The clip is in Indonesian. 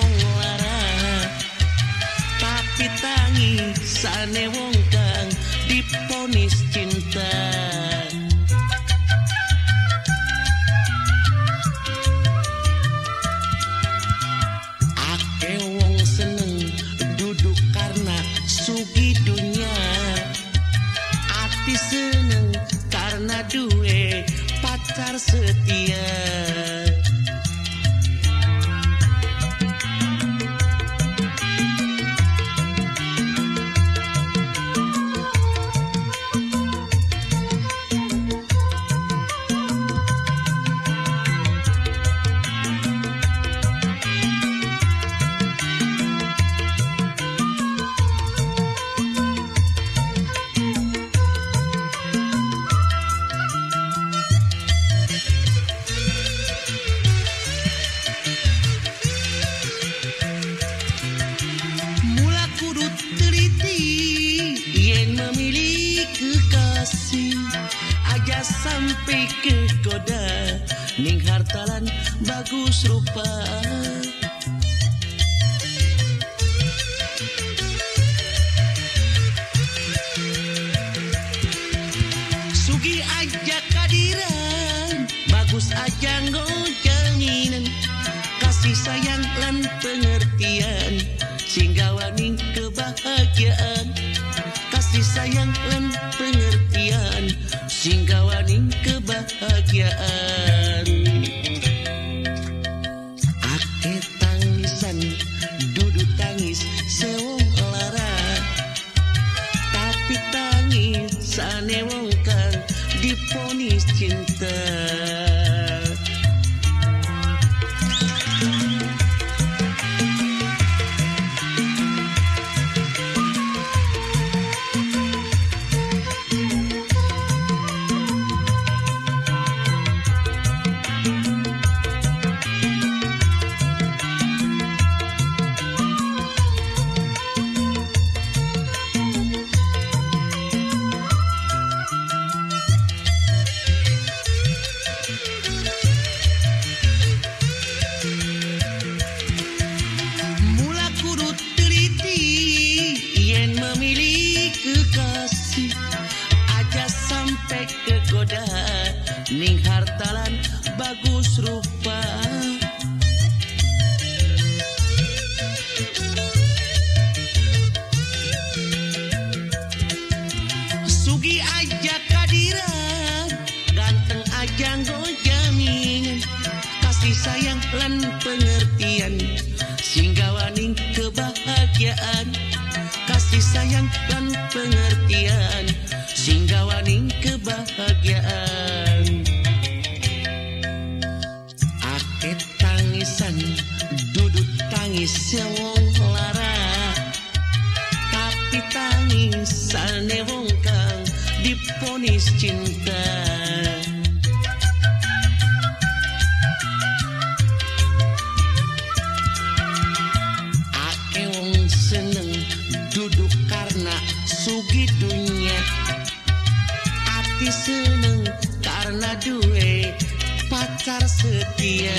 lara tapi tangi sane wong kang diponis cinta. Ake wong seneng duduk karena sugi dunia. Ati seneng karena duwe pacar setia sampai ke goda Ning hartalan bagus rupa. Sugi aja kadiran Bagus aja ngojanginen Kasih sayang lan pengertian Sehingga waning kebahagiaan. Kasih sayang lan pengertian kebahagiaan. Tangisan Duduk tangis sewong lara. Tapi tangis sane wong kang Diponis cinta Ning hartalan bagus rupa. Sugi aja kadiran Ganteng aja ngojaminin Kasih sayang lan pengertian tangis sewong lara Tapi tangisan wong kang Diponis cinta. Ake wong seneng duduk karena sugi dunia. Ati seneng karena duwe pacar setia